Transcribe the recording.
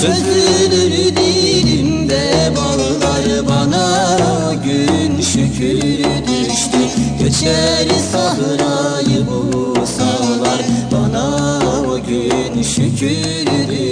Çözülür dilimde bağlar bana Gün şükür düştü. Göçer sahrayı bu sağlar Bana o gün şükür düştü